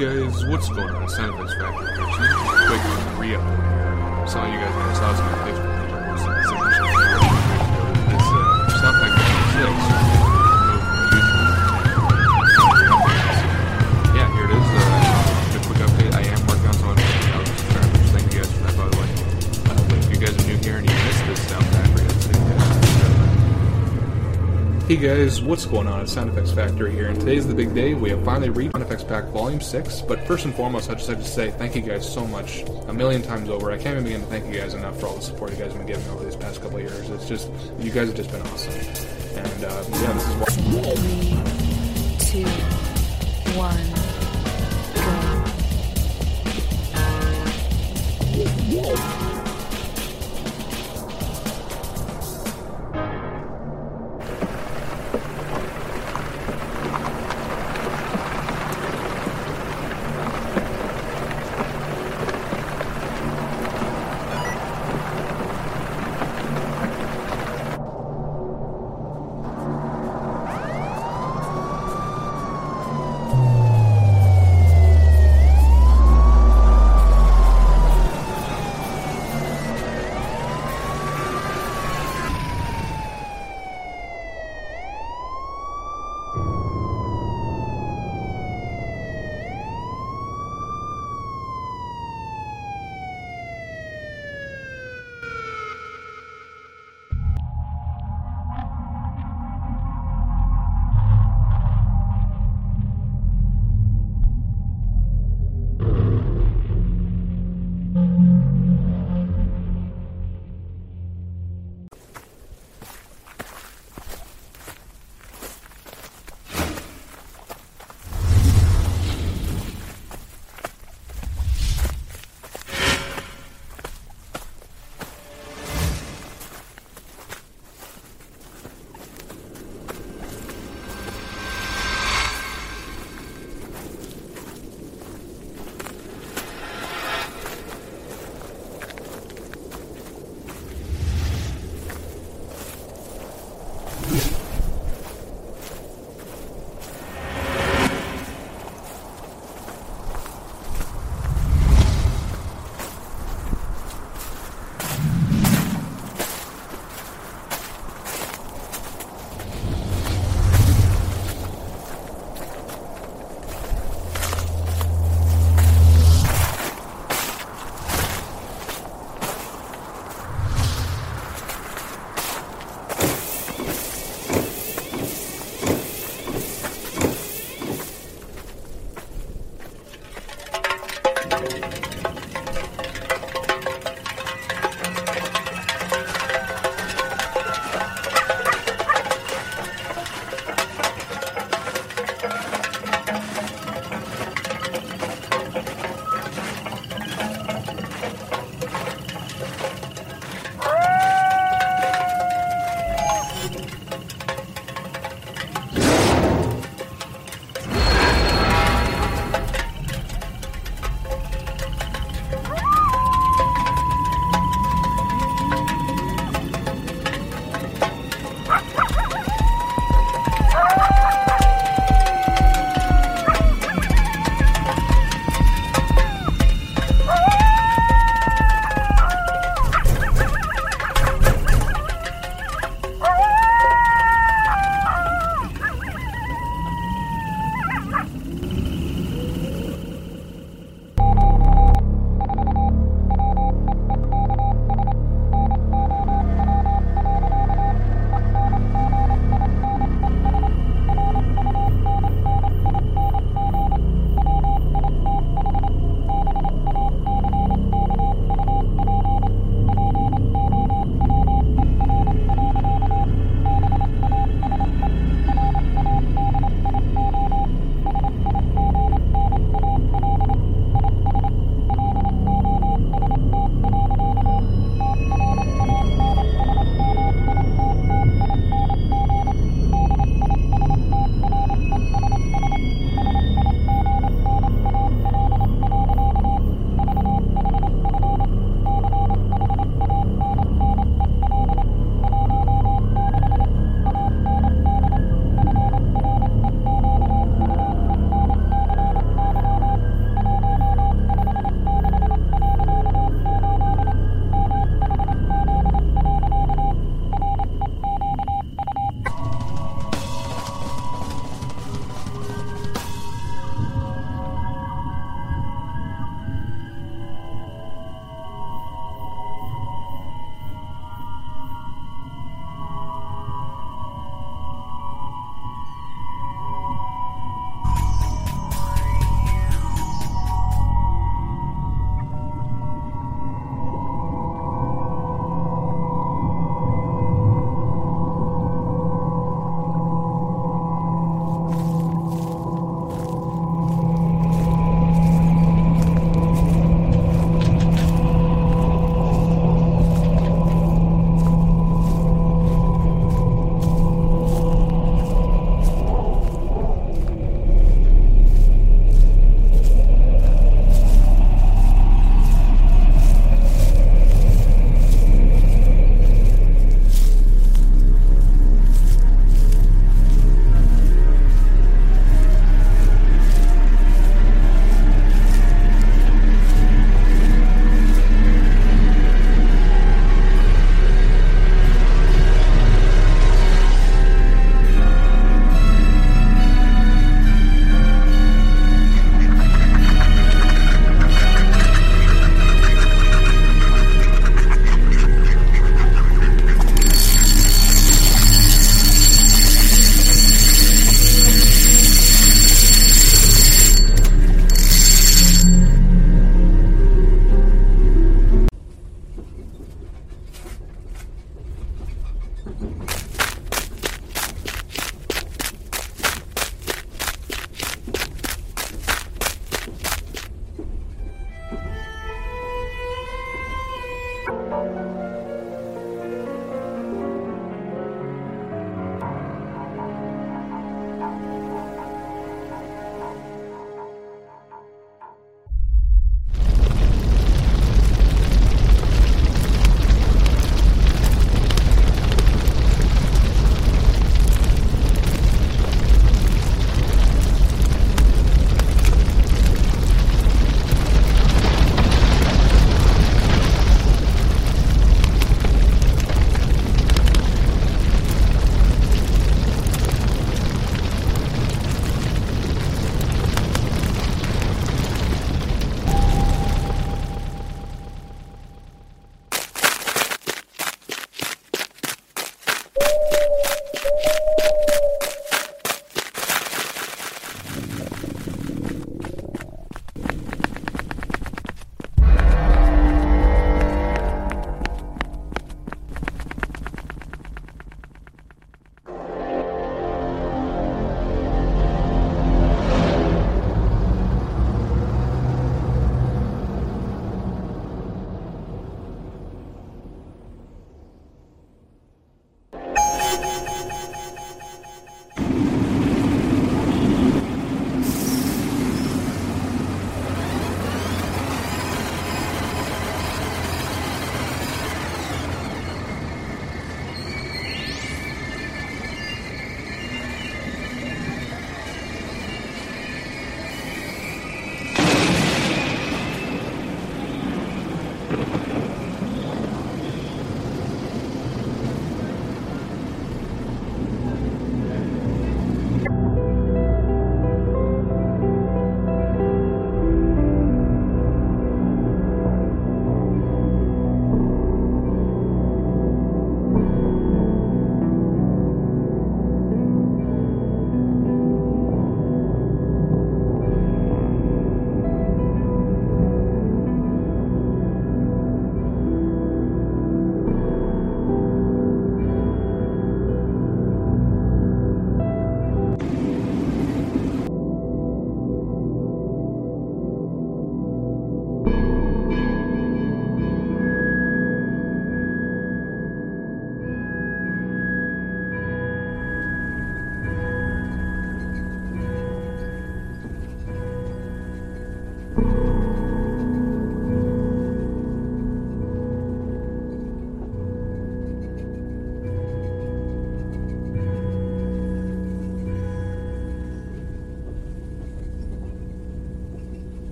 guys, what's going on? Sound Effects Factory here. So is a quick re-upload here. Some of you guys have saw Hey guys, what's going on? It's Sound Effects Factory here, and today's the big day. We have finally reached Sound Effects Pack Volume 6, but first and foremost, I'd just like to say thank you guys so much, a million times over. I can't even begin to thank you guys enough for all the support you guys have been giving over these past couple years. It's just, you guys have just been awesome. And uh, yeah, this is why. Three, two, one, go.